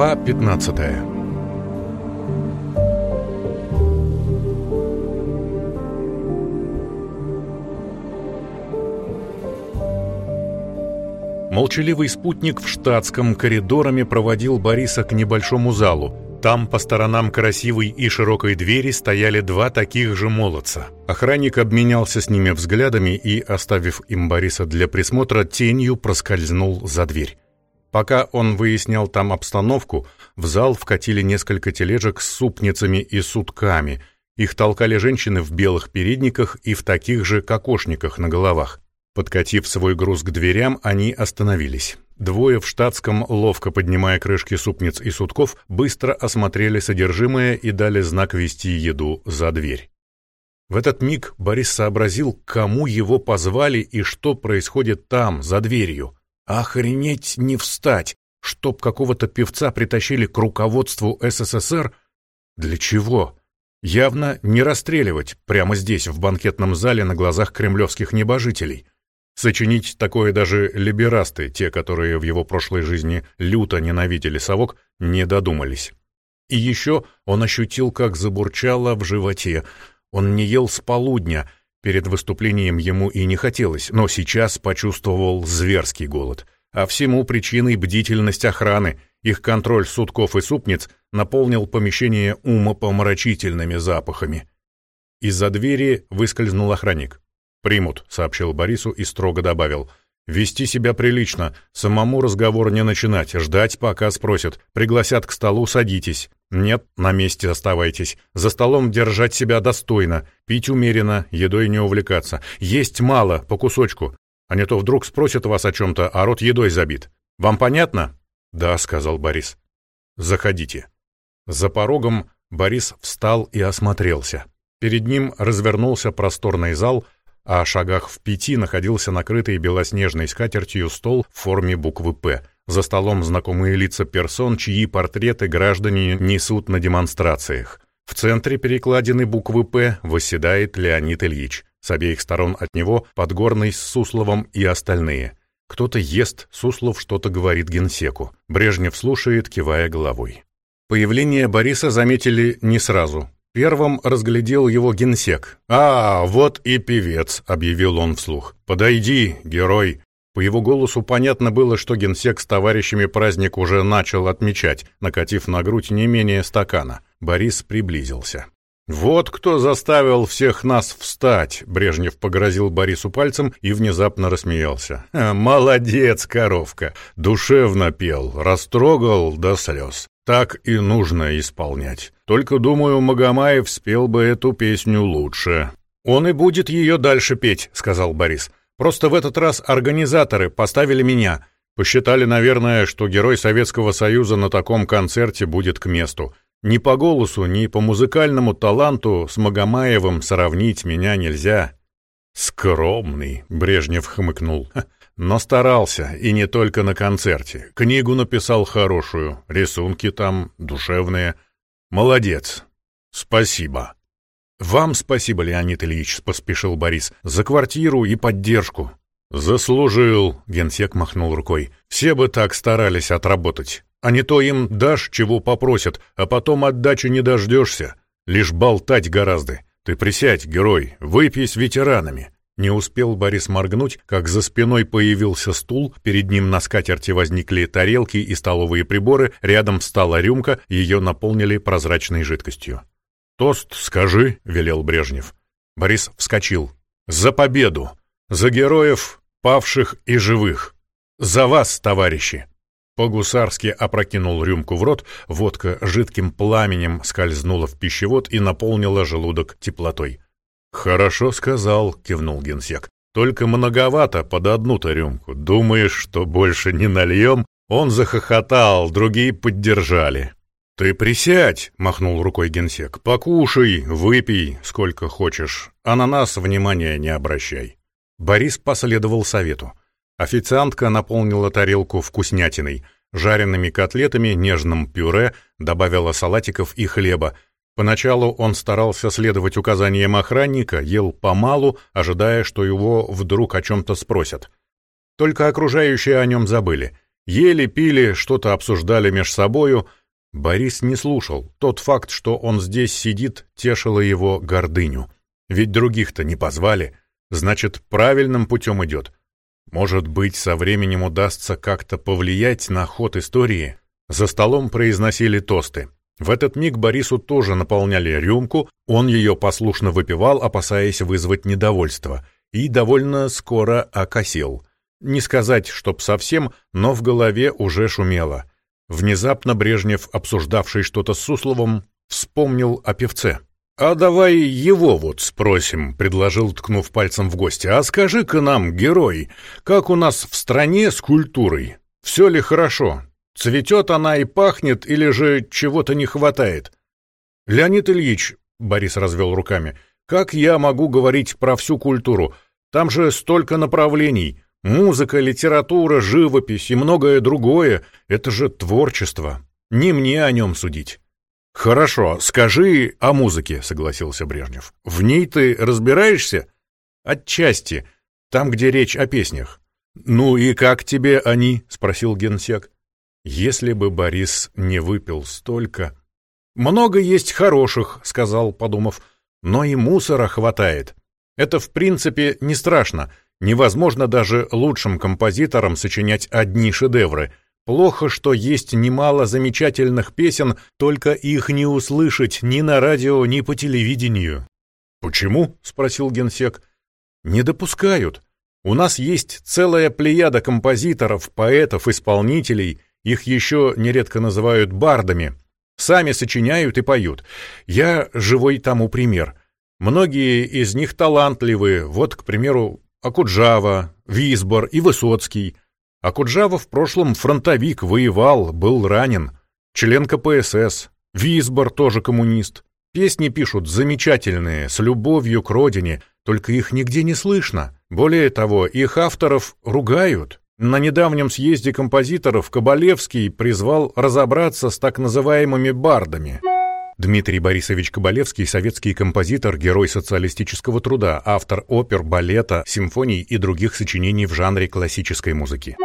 Глава 15 Молчаливый спутник в штатском коридорами проводил Бориса к небольшому залу. Там по сторонам красивой и широкой двери стояли два таких же молодца. Охранник обменялся с ними взглядами и, оставив им Бориса для присмотра, тенью проскользнул за дверь. Пока он выяснял там обстановку, в зал вкатили несколько тележек с супницами и сутками. Их толкали женщины в белых передниках и в таких же кокошниках на головах. Подкатив свой груз к дверям, они остановились. Двое в штатском, ловко поднимая крышки супниц и сутков, быстро осмотрели содержимое и дали знак вести еду за дверь. В этот миг Борис сообразил, кому его позвали и что происходит там, за дверью. Охренеть не встать, чтоб какого-то певца притащили к руководству СССР. Для чего? Явно не расстреливать прямо здесь, в банкетном зале на глазах кремлевских небожителей. Сочинить такое даже либерасты, те, которые в его прошлой жизни люто ненавидели совок, не додумались. И еще он ощутил, как забурчало в животе. Он не ел с полудня — Перед выступлением ему и не хотелось, но сейчас почувствовал зверский голод. А всему причиной бдительность охраны. Их контроль сутков и супниц наполнил помещение умопомрачительными запахами. Из-за двери выскользнул охранник. «Примут», — сообщил Борису и строго добавил. Вести себя прилично, самому разговор не начинать, ждать, пока спросят. Пригласят к столу, садитесь. Нет, на месте оставайтесь. За столом держать себя достойно, пить умеренно, едой не увлекаться. Есть мало, по кусочку. А не то вдруг спросят вас о чем-то, а рот едой забит. Вам понятно? Да, сказал Борис. Заходите. За порогом Борис встал и осмотрелся. Перед ним развернулся просторный зал — а шагах в пяти находился накрытый белоснежной скатертью стол в форме буквы «П». За столом знакомые лица персон, чьи портреты граждане несут на демонстрациях. В центре перекладины буквы «П» восседает Леонид Ильич. С обеих сторон от него Подгорный с Сусловым и остальные. Кто-то ест, Суслов что-то говорит генсеку. Брежнев слушает, кивая головой. Появление Бориса заметили не сразу. Первым разглядел его генсек. «А, вот и певец», — объявил он вслух. «Подойди, герой». По его голосу понятно было, что генсек с товарищами праздник уже начал отмечать, накатив на грудь не менее стакана. Борис приблизился. «Вот кто заставил всех нас встать!» — Брежнев погрозил Борису пальцем и внезапно рассмеялся. «Молодец, коровка! Душевно пел, растрогал до слез. Так и нужно исполнять. Только, думаю, Магомаев спел бы эту песню лучше. Он и будет ее дальше петь, сказал Борис. Просто в этот раз организаторы поставили меня. Посчитали, наверное, что герой Советского Союза на таком концерте будет к месту. Ни по голосу, ни по музыкальному таланту с Магомаевым сравнить меня нельзя. Скромный, Брежнев хмыкнул. Но старался, и не только на концерте. Книгу написал хорошую, рисунки там душевные. Молодец. Спасибо. Вам спасибо, Леонид Ильич, поспешил Борис, за квартиру и поддержку. Заслужил, генсек махнул рукой. Все бы так старались отработать. А не то им дашь, чего попросят, а потом отдачи не дождешься. Лишь болтать гораздо. Ты присядь, герой, выпей с ветеранами. Не успел Борис моргнуть, как за спиной появился стул, перед ним на скатерти возникли тарелки и столовые приборы, рядом встала рюмка, ее наполнили прозрачной жидкостью. «Тост скажи», — велел Брежнев. Борис вскочил. «За победу! За героев, павших и живых! За вас, товарищи!» По-гусарски опрокинул рюмку в рот, водка жидким пламенем скользнула в пищевод и наполнила желудок теплотой. «Хорошо сказал», — кивнул генсек. «Только многовато под одну-то рюмку. Думаешь, что больше не нальем?» Он захохотал, другие поддержали. «Ты присядь», — махнул рукой генсек. «Покушай, выпей, сколько хочешь, а на нас внимания не обращай». Борис последовал совету. Официантка наполнила тарелку вкуснятиной, жареными котлетами, нежным пюре, добавила салатиков и хлеба, Поначалу он старался следовать указаниям охранника, ел помалу, ожидая, что его вдруг о чем-то спросят. Только окружающие о нем забыли. Ели, пили, что-то обсуждали меж собою. Борис не слушал. Тот факт, что он здесь сидит, тешило его гордыню. Ведь других-то не позвали. Значит, правильным путем идет. Может быть, со временем удастся как-то повлиять на ход истории? За столом произносили тосты. В этот миг Борису тоже наполняли рюмку, он ее послушно выпивал, опасаясь вызвать недовольство, и довольно скоро окосел. Не сказать, чтоб совсем, но в голове уже шумело. Внезапно Брежнев, обсуждавший что-то с Сусловым, вспомнил о певце. «А давай его вот спросим», — предложил, ткнув пальцем в гости. «А скажи-ка нам, герой, как у нас в стране с культурой? Все ли хорошо? Цветет она и пахнет, или же чего-то не хватает?» «Леонид Ильич», — Борис развел руками, — «как я могу говорить про всю культуру? Там же столько направлений. Музыка, литература, живопись и многое другое — это же творчество. Не мне о нем судить». «Хорошо, скажи о музыке», — согласился Брежнев. «В ней ты разбираешься?» «Отчасти. Там, где речь о песнях». «Ну и как тебе они?» — спросил генсек. «Если бы Борис не выпил столько...» «Много есть хороших», — сказал, подумав, — «но и мусора хватает. Это, в принципе, не страшно. Невозможно даже лучшим композиторам сочинять одни шедевры — Плохо, что есть немало замечательных песен, только их не услышать ни на радио, ни по телевидению. «Почему?» — спросил генсек. «Не допускают. У нас есть целая плеяда композиторов, поэтов, исполнителей, их еще нередко называют бардами. Сами сочиняют и поют. Я живой тому пример. Многие из них талантливые, вот, к примеру, Акуджава, Висбор и Высоцкий — а Куджава в прошлом фронтовик, воевал, был ранен. Член КПСС. Висбор тоже коммунист. Песни пишут замечательные, с любовью к родине, только их нигде не слышно. Более того, их авторов ругают. На недавнем съезде композиторов Кабалевский призвал разобраться с так называемыми бардами. Дмитрий Борисович Кабалевский – советский композитор, герой социалистического труда, автор опер, балета, симфоний и других сочинений в жанре классической музыки.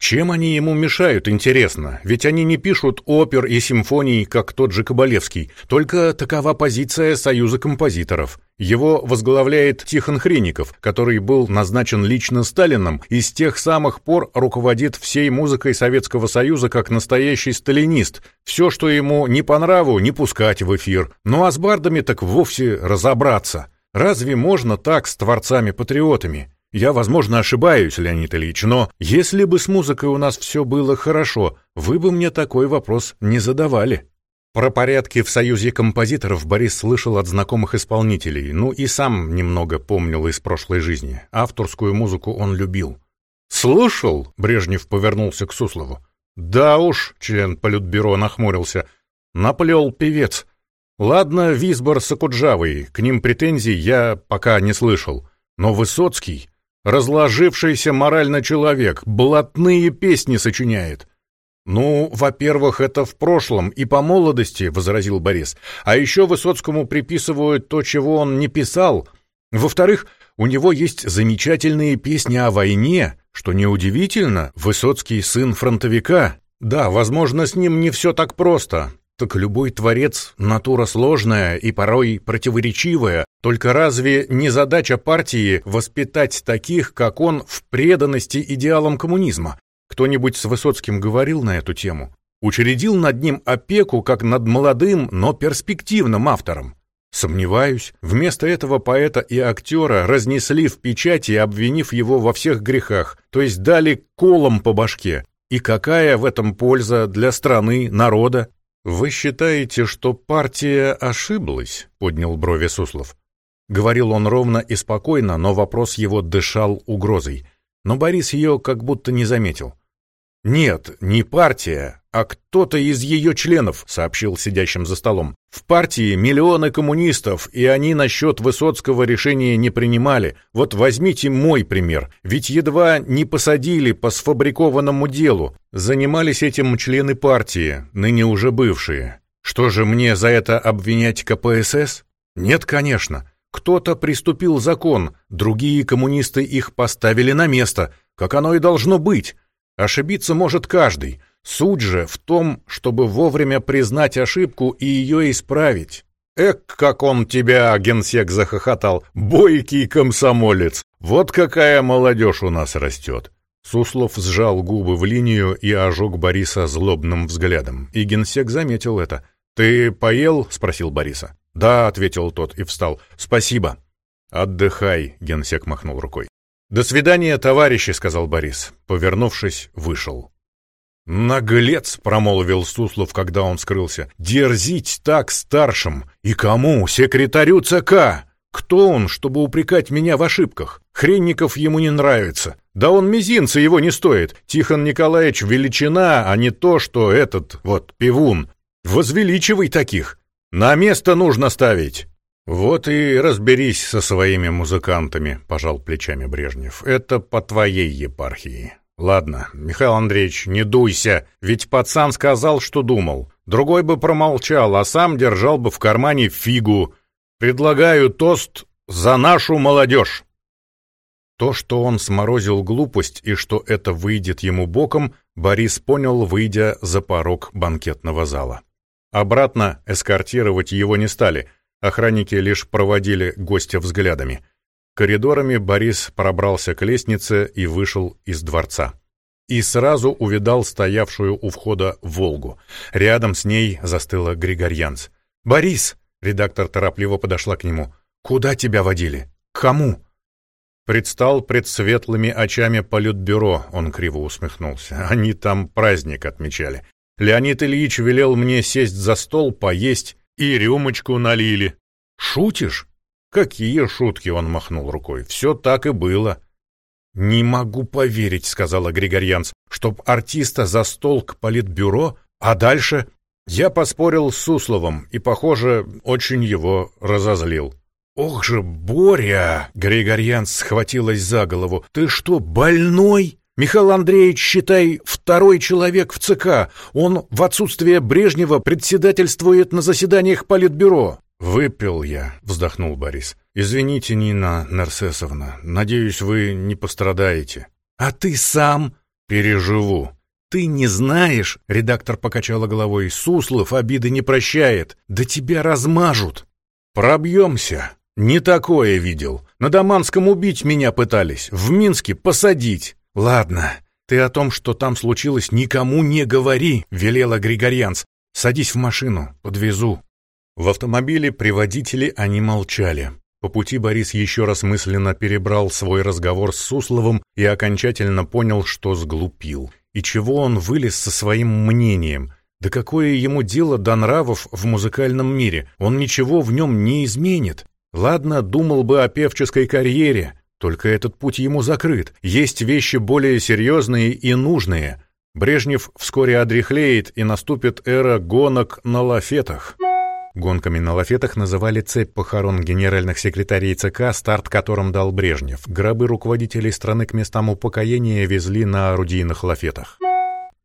Чем они ему мешают, интересно? Ведь они не пишут опер и симфоний, как тот же Кабалевский. Только такова позиция Союза композиторов. Его возглавляет Тихон Хреников, который был назначен лично Сталином и с тех самых пор руководит всей музыкой Советского Союза как настоящий сталинист. Все, что ему не по нраву, не пускать в эфир. Ну а с бардами так вовсе разобраться. Разве можно так с творцами-патриотами? Я, возможно, ошибаюсь, Леонид Ильич, но если бы с музыкой у нас все было хорошо, вы бы мне такой вопрос не задавали. Про порядки в Союзе композиторов Борис слышал от знакомых исполнителей, ну и сам немного помнил из прошлой жизни. Авторскую музыку он любил. «Слушал?» — Брежнев повернулся к Суслову. «Да уж», — член Политбюро нахмурился, — «наплел певец. Ладно, Висбор с Акуджавой, к ним претензий я пока не слышал. Но Высоцкий...» Разложившийся морально человек, блатные песни сочиняет. «Ну, во-первых, это в прошлом и по молодости», — возразил Борис. «А еще Высоцкому приписывают то, чего он не писал. Во-вторых, у него есть замечательные песни о войне, что неудивительно, Высоцкий сын фронтовика. Да, возможно, с ним не все так просто. Так любой творец — натура сложная и порой противоречивая. Только разве не задача партии воспитать таких, как он, в преданности идеалам коммунизма? Кто-нибудь с Высоцким говорил на эту тему? Учредил над ним опеку как над молодым, но перспективным автором? Сомневаюсь. Вместо этого поэта и актера разнесли в печати, обвинив его во всех грехах, то есть дали колом по башке. И какая в этом польза для страны, народа? «Вы считаете, что партия ошиблась?» — поднял брови Суслов. Говорил он ровно и спокойно, но вопрос его дышал угрозой. Но Борис ее как будто не заметил. «Нет, не партия, а кто-то из ее членов», — сообщил сидящим за столом. «В партии миллионы коммунистов, и они насчет Высоцкого решения не принимали. Вот возьмите мой пример. Ведь едва не посадили по сфабрикованному делу. Занимались этим члены партии, ныне уже бывшие. Что же мне за это обвинять КПСС? Нет, конечно. Кто-то приступил закон, другие коммунисты их поставили на место, как оно и должно быть». Ошибиться может каждый. Суть же в том, чтобы вовремя признать ошибку и ее исправить. «Эк, как он тебя!» — генсек захохотал. «Бойкий комсомолец! Вот какая молодежь у нас растет!» Суслов сжал губы в линию и ожег Бориса злобным взглядом. И генсек заметил это. «Ты поел?» — спросил Бориса. «Да», — ответил тот и встал. «Спасибо». «Отдыхай», — генсек махнул рукой. «До свидания, товарищи», — сказал Борис. Повернувшись, вышел. «Наглец!» — промолвил Суслов, когда он скрылся. «Дерзить так старшим! И кому? Секретарю ЦК! Кто он, чтобы упрекать меня в ошибках? Хренников ему не нравится. Да он мизинца его не стоит. Тихон Николаевич величина, а не то, что этот, вот, пивун. Возвеличивай таких. На место нужно ставить». «Вот и разберись со своими музыкантами», — пожал плечами Брежнев. «Это по твоей епархии». «Ладно, Михаил Андреевич, не дуйся, ведь пацан сказал, что думал. Другой бы промолчал, а сам держал бы в кармане фигу. Предлагаю тост за нашу молодежь». То, что он сморозил глупость и что это выйдет ему боком, Борис понял, выйдя за порог банкетного зала. Обратно эскортировать его не стали, охранники лишь проводили гостя взглядами. Коридорами Борис пробрался к лестнице и вышел из дворца. И сразу увидал стоявшую у входа «Волгу». Рядом с ней застыла Григорьянц. «Борис!» — редактор торопливо подошла к нему. «Куда тебя водили? К кому?» Предстал пред светлыми очами политбюро, он криво усмехнулся. Они там праздник отмечали. Леонид Ильич велел мне сесть за стол, поесть, и рюмочку налили. «Шутишь?» «Какие шутки!» — он махнул рукой. «Все так и было». «Не могу поверить», — сказала Григорьянц, «чтоб артиста за стол к политбюро, а дальше...» Я поспорил с Сусловым и, похоже, очень его разозлил. «Ох же, Боря!» — Григорьянц схватилась за голову. «Ты что, больной?» Михаил Андреевич, считай, второй человек в ЦК. Он в отсутствие Брежнева председательствует на заседаниях Политбюро. «Выпил я», — вздохнул Борис. «Извините, Нина Нарсесовна, надеюсь, вы не пострадаете». «А ты сам?» «Переживу». «Ты не знаешь?» — редактор покачала головой. «Суслов обиды не прощает. Да тебя размажут». «Пробьемся». «Не такое видел. На Даманском убить меня пытались. В Минске посадить». «Ладно, ты о том, что там случилось, никому не говори», — велела Григорьянц. «Садись в машину, подвезу». В автомобиле при водителе они молчали. По пути Борис еще раз мысленно перебрал свой разговор с Сусловым и окончательно понял, что сглупил. И чего он вылез со своим мнением? Да какое ему дело до нравов в музыкальном мире? Он ничего в нем не изменит. Ладно, думал бы о певческой карьере, только этот путь ему закрыт. Есть вещи более серьезные и нужные. Брежнев вскоре одряхлеет, и наступит эра гонок на лафетах. Гонками на лафетах называли цепь похорон генеральных секретарей ЦК, старт которым дал Брежнев. Гробы руководителей страны к местам упокоения везли на орудийных лафетах.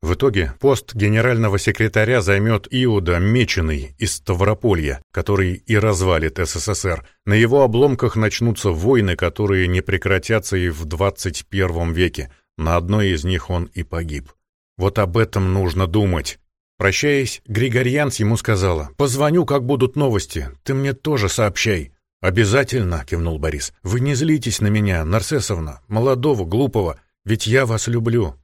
В итоге пост генерального секретаря займет Иуда Меченый из Ставрополья, который и развалит СССР. На его обломках начнутся войны, которые не прекратятся и в 21 веке. На одной из них он и погиб. Вот об этом нужно думать. Прощаясь, Григорьянц ему сказала, «Позвоню, как будут новости, ты мне тоже сообщай». «Обязательно», — кивнул Борис. «Вы не злитесь на меня, Нарцессовна, молодого, глупого, ведь я вас люблю».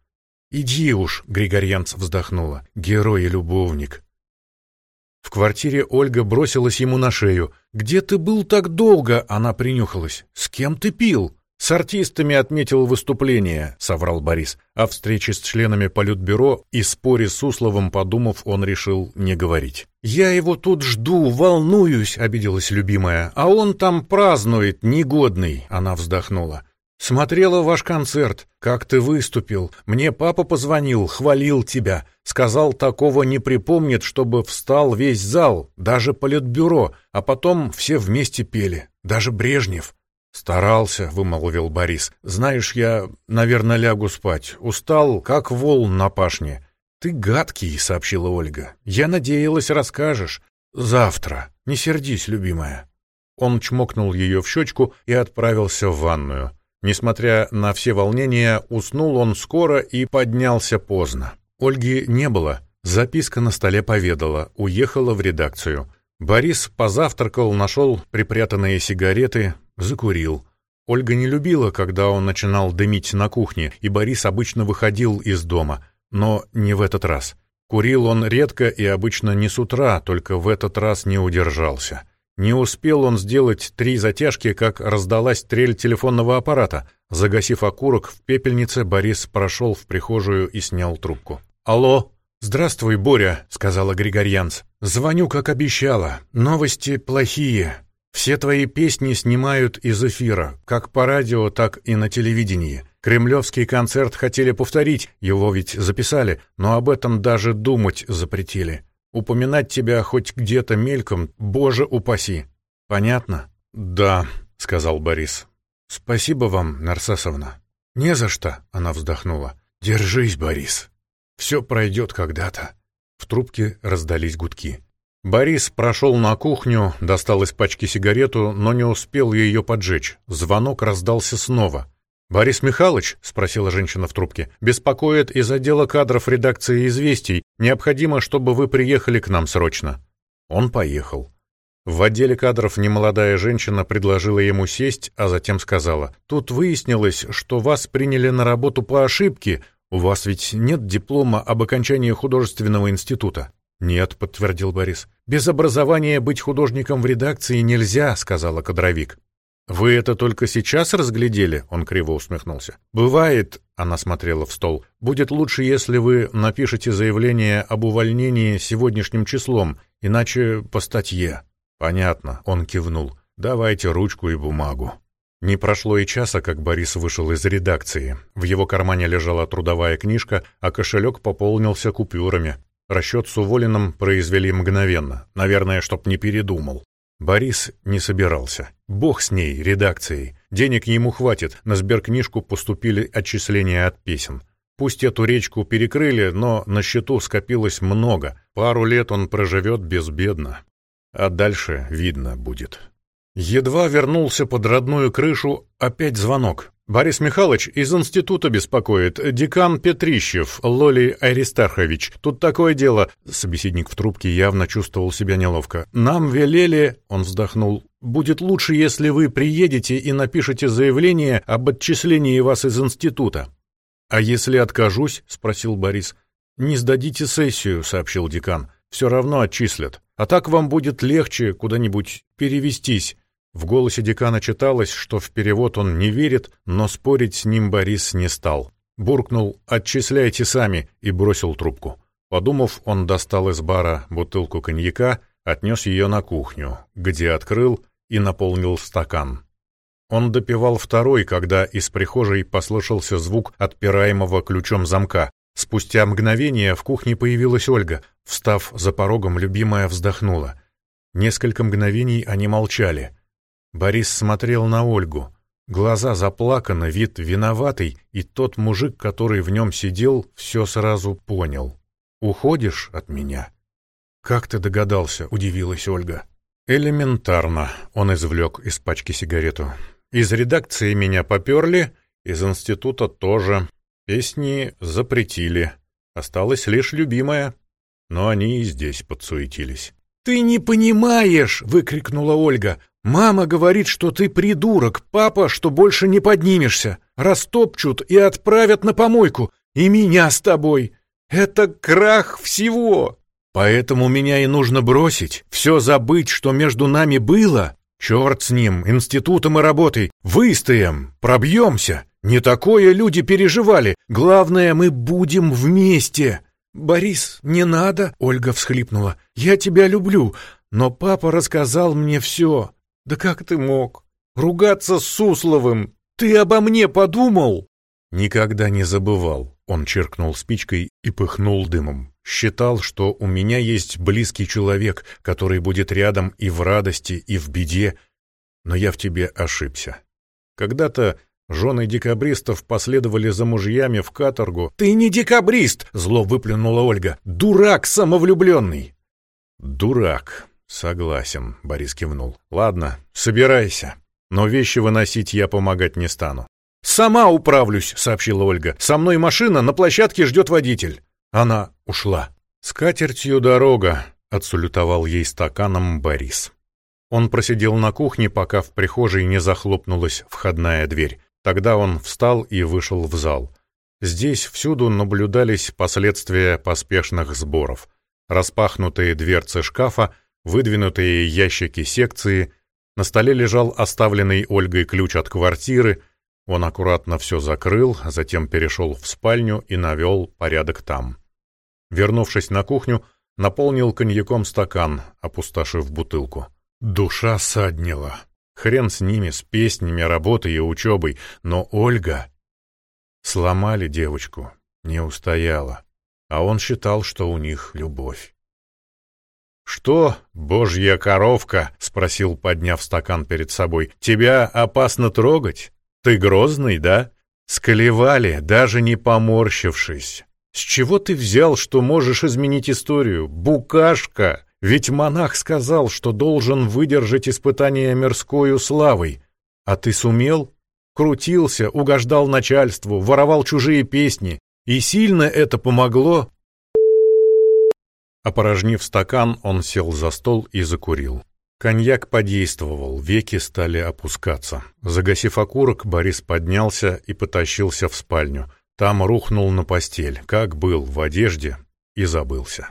«Иди уж», — Григорьянц вздохнула, — «герой и любовник». В квартире Ольга бросилась ему на шею. «Где ты был так долго?» — она принюхалась. «С кем ты пил?» «С артистами отметил выступление», — соврал Борис. О встрече с членами Политбюро и споре с Сусловым, подумав, он решил не говорить. «Я его тут жду, волнуюсь», — обиделась любимая. «А он там празднует, негодный», — она вздохнула. «Смотрела ваш концерт. Как ты выступил. Мне папа позвонил, хвалил тебя. Сказал, такого не припомнит, чтобы встал весь зал, даже Политбюро, а потом все вместе пели. Даже Брежнев». «Старался», — вымолвил Борис. «Знаешь, я, наверное, лягу спать. Устал, как вол на пашне». «Ты гадкий», — сообщила Ольга. «Я надеялась, расскажешь. Завтра. Не сердись, любимая». Он чмокнул ее в щечку и отправился в ванную. Несмотря на все волнения, уснул он скоро и поднялся поздно. Ольги не было. Записка на столе поведала, уехала в редакцию. Борис позавтракал, нашел припрятанные сигареты, закурил. Ольга не любила, когда он начинал дымить на кухне, и Борис обычно выходил из дома, но не в этот раз. Курил он редко и обычно не с утра, только в этот раз не удержался. Не успел он сделать три затяжки, как раздалась трель телефонного аппарата. Загасив окурок в пепельнице, Борис прошел в прихожую и снял трубку. «Алло!» «Здравствуй, Боря», — сказала Григорьянц. «Звоню, как обещала. Новости плохие. Все твои песни снимают из эфира, как по радио, так и на телевидении. Кремлевский концерт хотели повторить, его ведь записали, но об этом даже думать запретили. Упоминать тебя хоть где-то мельком, боже упаси. Понятно? Да, сказал Борис. Спасибо вам, Нарсасовна. Не за что, она вздохнула. Держись, Борис. Все пройдет когда-то. В трубке раздались гудки. Борис прошел на кухню, достал из пачки сигарету, но не успел ее поджечь. Звонок раздался снова. «Борис Михайлович?» — спросила женщина в трубке. «Беспокоит из отдела кадров редакции «Известий». Необходимо, чтобы вы приехали к нам срочно». Он поехал. В отделе кадров немолодая женщина предложила ему сесть, а затем сказала, «Тут выяснилось, что вас приняли на работу по ошибке. У вас ведь нет диплома об окончании художественного института». «Нет», — подтвердил Борис. «Без образования быть художником в редакции нельзя», — сказала кадровик. «Вы это только сейчас разглядели?» — он криво усмехнулся. «Бывает», — она смотрела в стол, — «будет лучше, если вы напишете заявление об увольнении сегодняшним числом, иначе по статье». «Понятно», — он кивнул. «Давайте ручку и бумагу». Не прошло и часа, как Борис вышел из редакции. В его кармане лежала трудовая книжка, а кошелек пополнился купюрами. Расчет с уволенным произвели мгновенно, наверное, чтоб не передумал. Борис не собирался. Бог с ней, редакцией. Денег ему хватит, на сберкнижку поступили отчисления от песен. Пусть эту речку перекрыли, но на счету скопилось много. Пару лет он проживет безбедно. А дальше видно будет. Едва вернулся под родную крышу, опять звонок. «Борис Михайлович из института беспокоит. Декан Петрищев, Лоли Аристархович. Тут такое дело...» Собеседник в трубке явно чувствовал себя неловко. «Нам велели...» — он вздохнул. «Будет лучше, если вы приедете и напишете заявление об отчислении вас из института». «А если откажусь?» — спросил Борис. «Не сдадите сессию», — сообщил декан. «Все равно отчислят. А так вам будет легче куда-нибудь перевестись. В голосе декана читалось, что в перевод он не верит, но спорить с ним Борис не стал. Буркнул «Отчисляйте сами» и бросил трубку. Подумав, он достал из бара бутылку коньяка, отнес ее на кухню, где открыл и наполнил стакан. Он допивал второй, когда из прихожей послышался звук отпираемого ключом замка. Спустя мгновение в кухне появилась Ольга. Встав за порогом, любимая вздохнула. Несколько мгновений они молчали — Борис смотрел на Ольгу. Глаза заплаканы, вид виноватый, и тот мужик, который в нем сидел, все сразу понял. «Уходишь от меня?» «Как ты догадался?» — удивилась Ольга. «Элементарно», — он извлек из пачки сигарету. «Из редакции меня поперли, из института тоже. Песни запретили. Осталась лишь любимая. Но они и здесь подсуетились». «Ты не понимаешь!» — выкрикнула Ольга. «Мама говорит, что ты придурок, папа, что больше не поднимешься. Растопчут и отправят на помойку. И меня с тобой. Это крах всего. Поэтому меня и нужно бросить, все забыть, что между нами было. Черт с ним, институтом и работой. Выстоим, пробьемся. Не такое люди переживали. Главное, мы будем вместе». «Борис, не надо!» — Ольга всхлипнула. «Я тебя люблю, но папа рассказал мне все. Да как ты мог? Ругаться с Сусловым! Ты обо мне подумал?» «Никогда не забывал», — он черкнул спичкой и пыхнул дымом. «Считал, что у меня есть близкий человек, который будет рядом и в радости, и в беде, но я в тебе ошибся. Когда-то Жены декабристов последовали за мужьями в каторгу. «Ты не декабрист!» — зло выплюнула Ольга. «Дурак самовлюбленный!» «Дурак!» «Согласен», — Борис кивнул. «Ладно, собирайся. Но вещи выносить я помогать не стану. «Сама управлюсь», — сообщила Ольга. «Со мной машина, на площадке ждет водитель». Она ушла. «С катертью дорога», — отсулютовал ей стаканом Борис. Он просидел на кухне, пока в прихожей не захлопнулась входная дверь. Тогда он встал и вышел в зал. Здесь всюду наблюдались последствия поспешных сборов. Распахнутые дверцы шкафа, выдвинутые ящики секции, на столе лежал оставленный Ольгой ключ от квартиры, он аккуратно все закрыл, затем перешел в спальню и навел порядок там. Вернувшись на кухню, наполнил коньяком стакан, опустошив бутылку. Душа саднила. Хрен с ними, с песнями, работой и учебой, но Ольга... Сломали девочку, не устояла, а он считал, что у них любовь. «Что, божья коровка?» — спросил, подняв стакан перед собой. «Тебя опасно трогать? Ты грозный, да?» Сколевали, даже не поморщившись. «С чего ты взял, что можешь изменить историю? Букашка!» Ведь монах сказал, что должен выдержать испытание мирскою славой. А ты сумел? Крутился, угождал начальству, воровал чужие песни. И сильно это помогло. Опорожнив стакан, он сел за стол и закурил. Коньяк подействовал, веки стали опускаться. Загасив окурок, Борис поднялся и потащился в спальню. Там рухнул на постель, как был, в одежде, и забылся.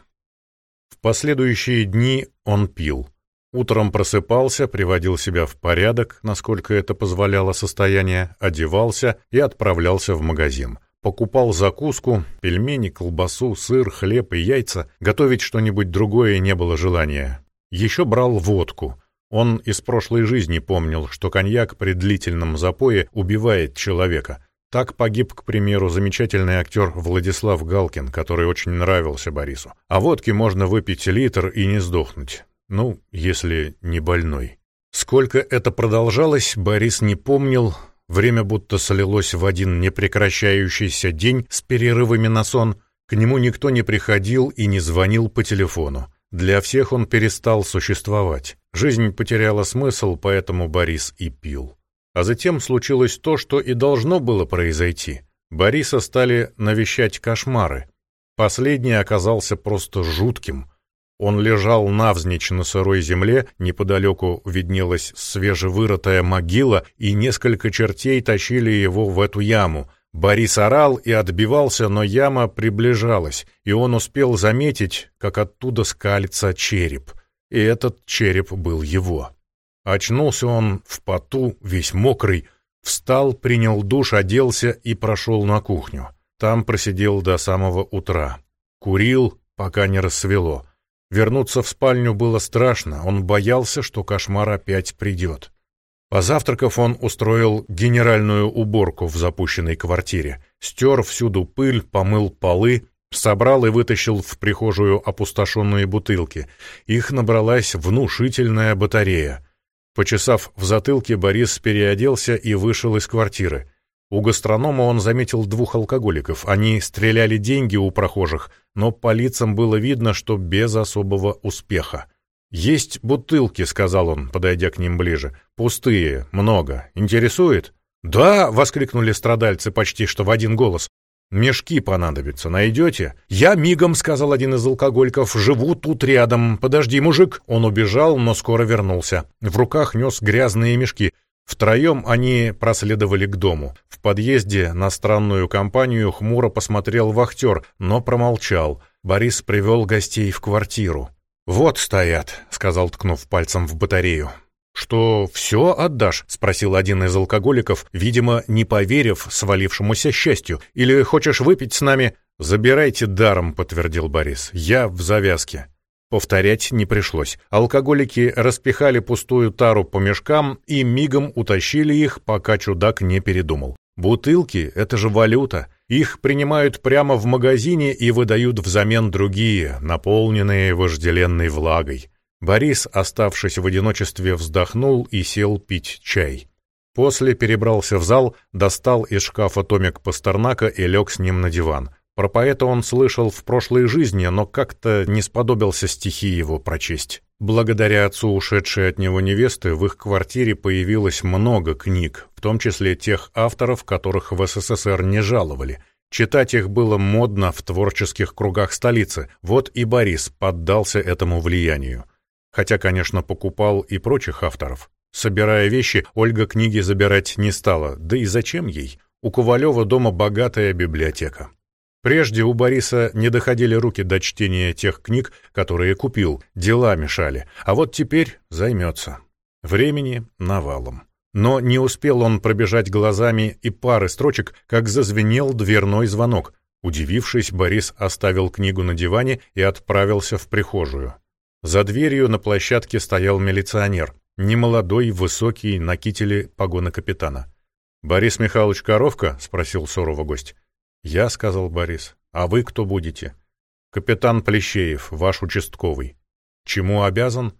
Последующие дни он пил. Утром просыпался, приводил себя в порядок, насколько это позволяло состояние, одевался и отправлялся в магазин. Покупал закуску, пельмени, колбасу, сыр, хлеб и яйца. Готовить что-нибудь другое не было желания. Еще брал водку. Он из прошлой жизни помнил, что коньяк при длительном запое убивает человека. Так погиб, к примеру, замечательный актер Владислав Галкин, который очень нравился Борису. А водки можно выпить литр и не сдохнуть. Ну, если не больной. Сколько это продолжалось, Борис не помнил. Время будто слилось в один непрекращающийся день с перерывами на сон. К нему никто не приходил и не звонил по телефону. Для всех он перестал существовать. Жизнь потеряла смысл, поэтому Борис и пил. А затем случилось то, что и должно было произойти. Бориса стали навещать кошмары. Последний оказался просто жутким. Он лежал навзничь на сырой земле, неподалеку виднелась свежевырытая могила, и несколько чертей тащили его в эту яму. Борис орал и отбивался, но яма приближалась, и он успел заметить, как оттуда скалится череп. И этот череп был его. Очнулся он в поту, весь мокрый, встал, принял душ, оделся и прошел на кухню. Там просидел до самого утра. Курил, пока не рассвело. Вернуться в спальню было страшно, он боялся, что кошмар опять придет. Позавтракав, он устроил генеральную уборку в запущенной квартире, стер всюду пыль, помыл полы, собрал и вытащил в прихожую опустошенные бутылки. Их набралась внушительная батарея. Почесав в затылке, Борис переоделся и вышел из квартиры. У гастронома он заметил двух алкоголиков. Они стреляли деньги у прохожих, но по лицам было видно, что без особого успеха. «Есть бутылки», — сказал он, подойдя к ним ближе. «Пустые, много. Интересует?» «Да!» — воскликнули страдальцы почти что в один голос. «Мешки понадобятся. Найдете?» «Я мигом», — сказал один из алкоголиков. «Живу тут рядом. Подожди, мужик». Он убежал, но скоро вернулся. В руках нес грязные мешки. Втроем они проследовали к дому. В подъезде на странную компанию хмуро посмотрел вахтер, но промолчал. Борис привел гостей в квартиру. «Вот стоят», — сказал, ткнув пальцем в батарею. «Что, все отдашь?» — спросил один из алкоголиков, видимо, не поверив свалившемуся счастью. «Или хочешь выпить с нами?» «Забирайте даром», — подтвердил Борис. «Я в завязке». Повторять не пришлось. Алкоголики распихали пустую тару по мешкам и мигом утащили их, пока чудак не передумал. Бутылки — это же валюта. Их принимают прямо в магазине и выдают взамен другие, наполненные вожделенной влагой. Борис, оставшись в одиночестве, вздохнул и сел пить чай. После перебрался в зал, достал из шкафа томик Пастернака и лег с ним на диван. Про поэта он слышал в прошлой жизни, но как-то не сподобился стихи его прочесть. Благодаря отцу ушедшей от него невесты в их квартире появилось много книг, в том числе тех авторов, которых в СССР не жаловали. Читать их было модно в творческих кругах столицы, вот и Борис поддался этому влиянию. Хотя, конечно, покупал и прочих авторов. Собирая вещи, Ольга книги забирать не стала, да и зачем ей? У Ковалева дома богатая библиотека. Прежде у Бориса не доходили руки до чтения тех книг, которые купил, дела мешали, а вот теперь займется. Времени навалом. Но не успел он пробежать глазами и пары строчек, как зазвенел дверной звонок. Удивившись, Борис оставил книгу на диване и отправился в прихожую. За дверью на площадке стоял милиционер, немолодой, высокий, на кителе погона капитана. «Борис Михайлович Коровка?» — спросил сурово гость. «Я», — сказал Борис. «А вы кто будете?» «Капитан Плещеев, ваш участковый». «Чему обязан?»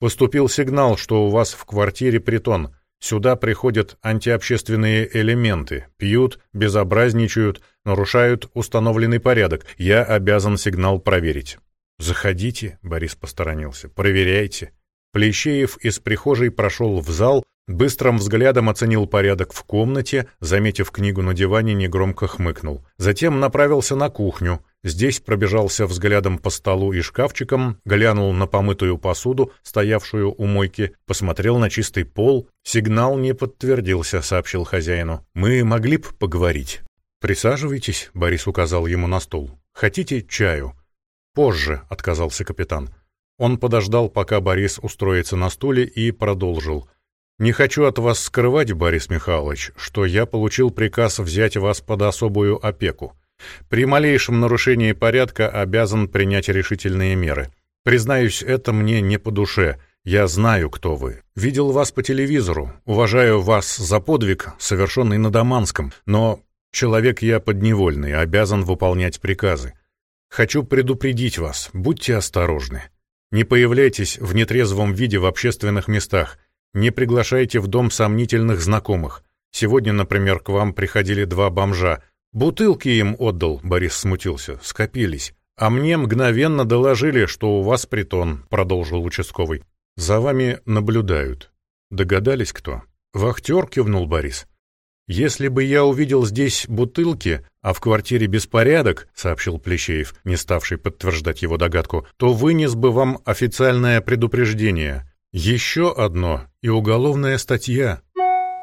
«Поступил сигнал, что у вас в квартире притон. Сюда приходят антиобщественные элементы, пьют, безобразничают, нарушают установленный порядок. Я обязан сигнал проверить». «Заходите», — Борис посторонился, — «проверяйте». Плещеев из прихожей прошел в зал, Быстрым взглядом оценил порядок в комнате, заметив книгу на диване, негромко хмыкнул. Затем направился на кухню. Здесь пробежался взглядом по столу и шкафчикам, глянул на помытую посуду, стоявшую у мойки, посмотрел на чистый пол. Сигнал не подтвердился, сообщил хозяину. «Мы могли бы поговорить?» «Присаживайтесь», — Борис указал ему на стул. «Хотите чаю?» «Позже», — отказался капитан. Он подождал, пока Борис устроится на стуле, и продолжил. Не хочу от вас скрывать, Борис Михайлович, что я получил приказ взять вас под особую опеку. При малейшем нарушении порядка обязан принять решительные меры. Признаюсь, это мне не по душе. Я знаю, кто вы. Видел вас по телевизору. Уважаю вас за подвиг, совершенный на Даманском. Но человек я подневольный, обязан выполнять приказы. Хочу предупредить вас. Будьте осторожны. Не появляйтесь в нетрезвом виде в общественных местах. Не приглашайте в дом сомнительных знакомых. Сегодня, например, к вам приходили два бомжа. Бутылки им отдал, Борис смутился, скопились. А мне мгновенно доложили, что у вас притон, продолжил участковый. За вами наблюдают. Догадались кто? Вахтер кивнул Борис. «Если бы я увидел здесь бутылки, а в квартире беспорядок», — сообщил Плещеев, не ставший подтверждать его догадку, «то вынес бы вам официальное предупреждение. Еще одно и уголовная статья.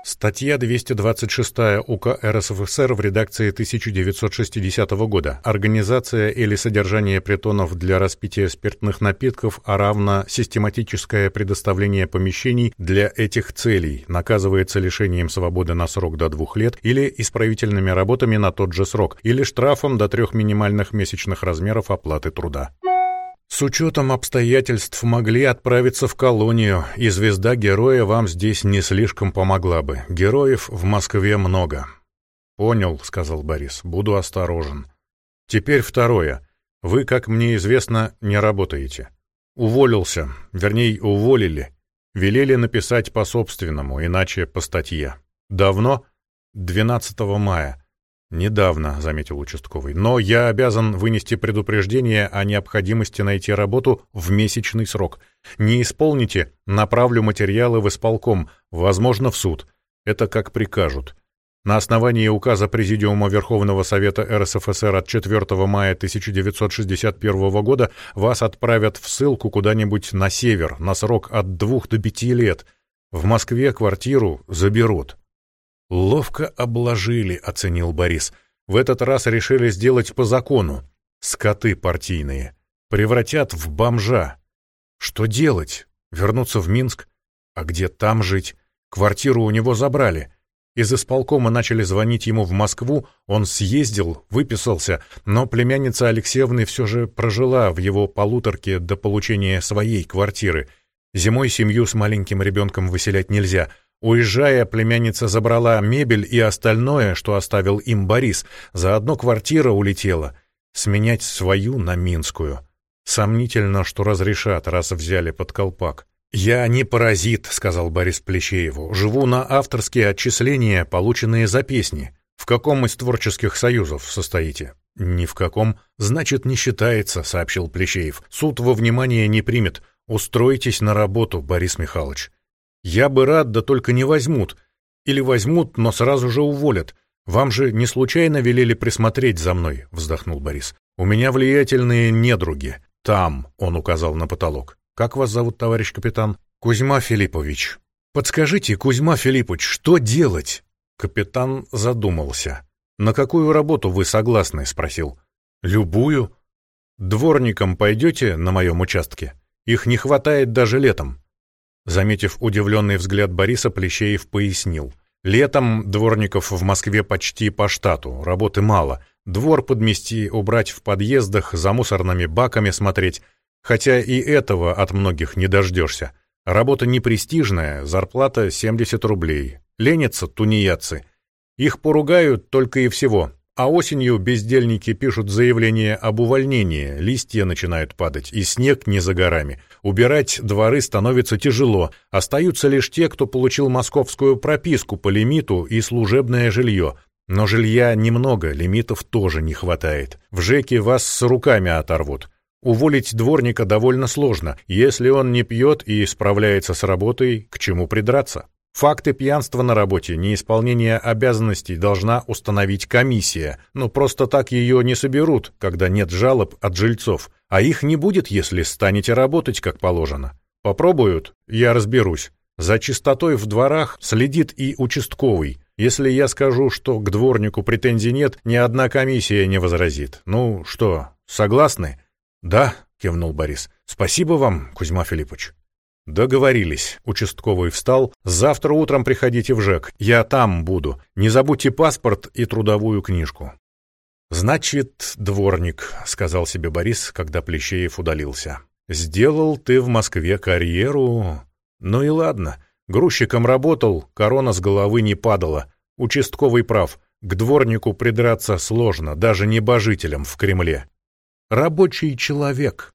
Статья 226 УК РСФСР в редакции 1960 года. Организация или содержание притонов для распития спиртных напитков, а равно систематическое предоставление помещений для этих целей наказывается лишением свободы на срок до двух лет или исправительными работами на тот же срок, или штрафом до трех минимальных месячных размеров оплаты труда. С учетом обстоятельств могли отправиться в колонию, и звезда героя вам здесь не слишком помогла бы. Героев в Москве много. Понял, сказал Борис, буду осторожен. Теперь второе. Вы, как мне известно, не работаете. Уволился, вернее, уволили. Велели написать по собственному, иначе по статье. Давно? 12 мая. «Недавно», — заметил участковый, — «но я обязан вынести предупреждение о необходимости найти работу в месячный срок. Не исполните, направлю материалы в исполком, возможно, в суд. Это как прикажут». На основании указа Президиума Верховного Совета РСФСР от 4 мая 1961 года вас отправят в ссылку куда-нибудь на север на срок от двух до пяти лет. В Москве квартиру заберут. «Ловко обложили», — оценил Борис. «В этот раз решили сделать по закону. Скоты партийные. Превратят в бомжа. Что делать? Вернуться в Минск? А где там жить? Квартиру у него забрали». Из исполкома начали звонить ему в Москву, он съездил, выписался, но племянница Алексеевны все же прожила в его полуторке до получения своей квартиры. Зимой семью с маленьким ребенком выселять нельзя — Уезжая, племянница забрала мебель и остальное, что оставил им Борис. Заодно квартира улетела. Сменять свою на Минскую. Сомнительно, что разрешат, раз взяли под колпак. «Я не паразит», — сказал Борис Плещееву. «Живу на авторские отчисления, полученные за песни. В каком из творческих союзов состоите?» «Ни в каком. Значит, не считается», — сообщил Плещеев. «Суд во внимание не примет. Устройтесь на работу, Борис Михайлович. Я бы рад, да только не возьмут. Или возьмут, но сразу же уволят. Вам же не случайно велели присмотреть за мной, вздохнул Борис. У меня влиятельные недруги. Там, он указал на потолок. Как вас зовут, товарищ капитан? Кузьма Филиппович. Подскажите, Кузьма Филиппович, что делать? Капитан задумался. На какую работу вы согласны, спросил. Любую. Дворником пойдете на моем участке? Их не хватает даже летом. Заметив удивленный взгляд Бориса, Плещеев пояснил. Летом дворников в Москве почти по штату, работы мало. Двор подмести, убрать в подъездах, за мусорными баками смотреть. Хотя и этого от многих не дождешься. Работа непрестижная, зарплата 70 рублей. Ленятся тунеядцы. Их поругают только и всего. А осенью бездельники пишут заявление об увольнении, листья начинают падать, и снег не за горами. Убирать дворы становится тяжело, остаются лишь те, кто получил московскую прописку по лимиту и служебное жилье. Но жилья немного, лимитов тоже не хватает. В ЖЭКе вас с руками оторвут. Уволить дворника довольно сложно. Если он не пьет и справляется с работой, к чему придраться? Факты пьянства на работе, неисполнение обязанностей должна установить комиссия, но просто так ее не соберут, когда нет жалоб от жильцов, а их не будет, если станете работать как положено. Попробуют, я разберусь. За чистотой в дворах следит и участковый. Если я скажу, что к дворнику претензий нет, ни одна комиссия не возразит. Ну что, согласны? Да, кивнул Борис. Спасибо вам, Кузьма Филиппович. «Договорились». Участковый встал. «Завтра утром приходите в ЖЭК. Я там буду. Не забудьте паспорт и трудовую книжку». «Значит, дворник», — сказал себе Борис, когда Плещеев удалился. «Сделал ты в Москве карьеру. Ну и ладно. Грузчиком работал, корона с головы не падала. Участковый прав. К дворнику придраться сложно, даже небожителям в Кремле. Рабочий человек.